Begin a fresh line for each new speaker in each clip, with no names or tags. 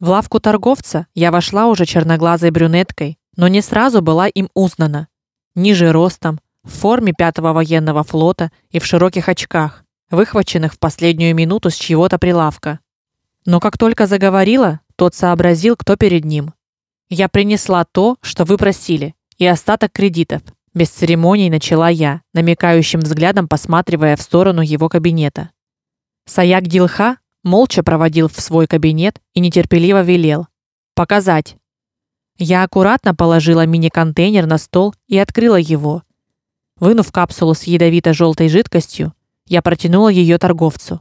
В лавку торговца я вошла уже черноглазой брюнеткой, но не сразу была им узнана. Ниже ростом, в форме пятого военного флота и в широких очках, выхваченных в последнюю минуту с чьего-то прилавка. Но как только заговорила, тот сообразил, кто перед ним. Я принесла то, что вы просили, и остаток кредитов. Без церемоний начала я, намекающим взглядом посматривая в сторону его кабинета. Саяк Дилха молча проводил в свой кабинет и нетерпеливо велел: "Показать". Я аккуратно положила мини-контейнер на стол и открыла его. Вынув капсулу с ядовито желтой жидкостью, я протянула ее торговцу.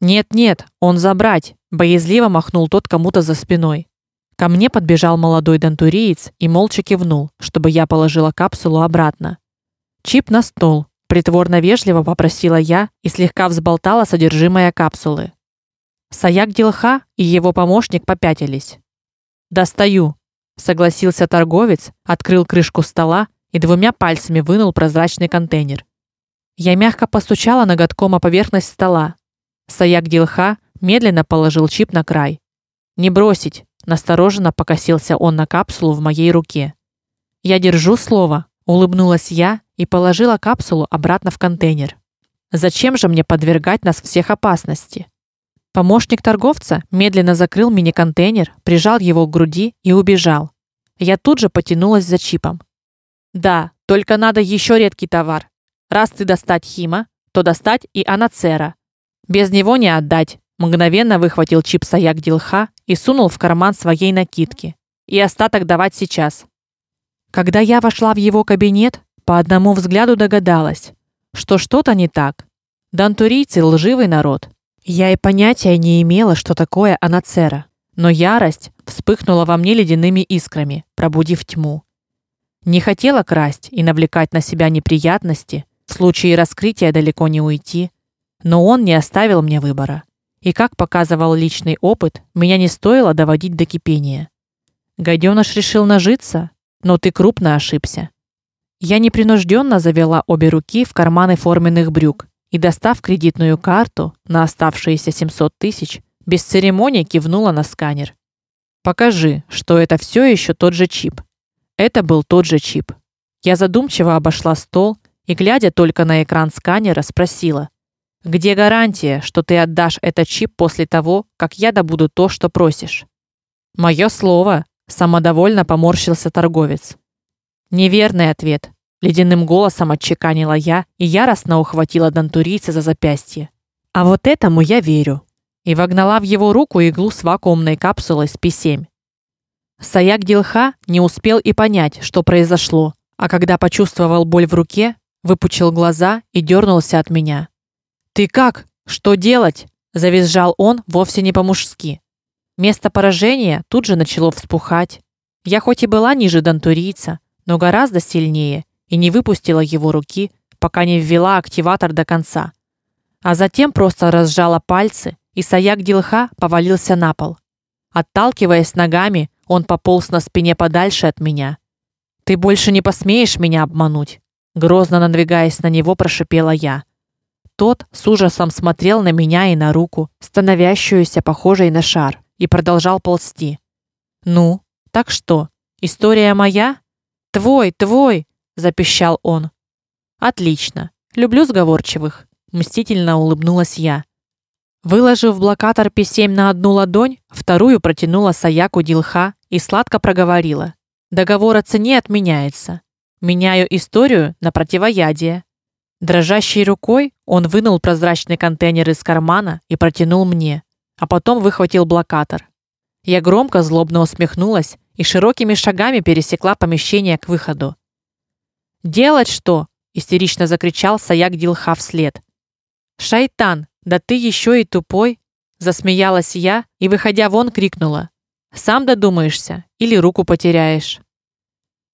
"Нет, нет, он забрать", боязливо махнул тот кому-то за спиной. Ко мне подбежал молодой дантуриец и молча кивнул, чтобы я положила капсулу обратно. Чип на стол, притворно вежливо попросила я и слегка взболтала содержимое капсулы. Саяк Дилха и его помощник попятились. "Достаю", согласился торговец, открыл крышку стола и двумя пальцами вынул прозрачный контейнер. Я мягко постучала ноготком о поверхность стола. Саяк Дилха медленно положил чип на край. Не бросить, настороженно покосился он на капсулу в моей руке. Я держу слово, улыбнулась я и положила капсулу обратно в контейнер. Зачем же мне подвергать нас всех опасности? Помощник торговца медленно закрыл мини-контейнер, прижал его к груди и убежал. Я тут же потянулась за чипом. Да, только надо еще редкий товар. Раз ты достать хима, то достать и анацера. Без него не отдать. Мгновенно выхватил чип Саяк Дилха и сунул в карман своей накидки. И остаток давать сейчас. Когда я вошла в его кабинет, по одному взгляду догадалась, что что-то не так. Дантурийцы лживый народ. Я и понятия не имела, что такое анацера, но ярость вспыхнула во мне ледяными искрами, пробудив тьму. Не хотела красть и навлекать на себя неприятности, в случае раскрытия далеко не уйти, но он не оставил мне выбора. И как показывал личный опыт, меня не стоило доводить до кипения. Гадёныш решил нажиться, но ты крупно ошибся. Я непринужденно завела обе руки в карманы форменных брюк и, достав кредитную карту на оставшиеся 700 тысяч, без церемонии кивнула на сканер. Покажи, что это все еще тот же чип. Это был тот же чип. Я задумчиво обошла стол и, глядя только на экран сканера, спросила: "Где гарантия, что ты отдашь этот чип после того, как я добуду то, что просишь?" Мое слово, самодовольно поморщился торговец. Неверный ответ, ледяным голосом отчеканила я и яростно ухватила дантурийца за запястье. А вот этому я верю. И вогнала в его руку иглу с вакуумной капсулой с P7. Саяк Дилха не успел и понять, что произошло, а когда почувствовал боль в руке, выпучил глаза и дернулся от меня. "Ты как? Что делать?" завизжал он вовсе не по-мужски. Место поражения тут же начало вспухать. Я хоть и была ниже дантурийца, но гораздо сильнее и не выпустила его руки, пока не ввела активатор до конца. А затем просто разжала пальцы, и Саяк Дилха повалился на пол. Отталкиваясь ногами, он пополз на спине подальше от меня. Ты больше не посмеешь меня обмануть, грозно надвигаясь на него, прошипела я. Тот с ужасом смотрел на меня и на руку, становящуюся похожей на шар, и продолжал ползти. Ну, так что? История моя? Твой, твой, запищал он. Отлично. Люблю сговорчивых, мстительно улыбнулась я. Выложив блокатор P7 на одну ладонь, вторую протянула Саяку Дилха и сладко проговорила: "Договор о цене отменяется. Меняю историю на противоядие". Дрожащей рукой он вынул прозрачный контейнер из кармана и протянул мне, а потом выхватил блокатор. Я громко злобно усмехнулась и широкими шагами пересекла помещение к выходу. "Делать что?" истерично закричал Саяк Дилха вслед. "Шайтан, да ты еще и тупой", засмеялась я и выходя вон крикнула: "Сам додумаешься или руку потеряешь?"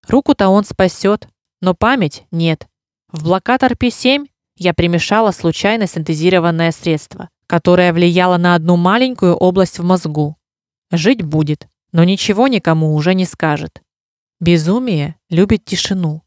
Руку-то он спасет, но память нет. В блокатор P7 я примешала случайно синтезированное средство, которое влияло на одну маленькую область в мозгу. Жить будет, но ничего никому уже не скажет. Безумие любит тишину.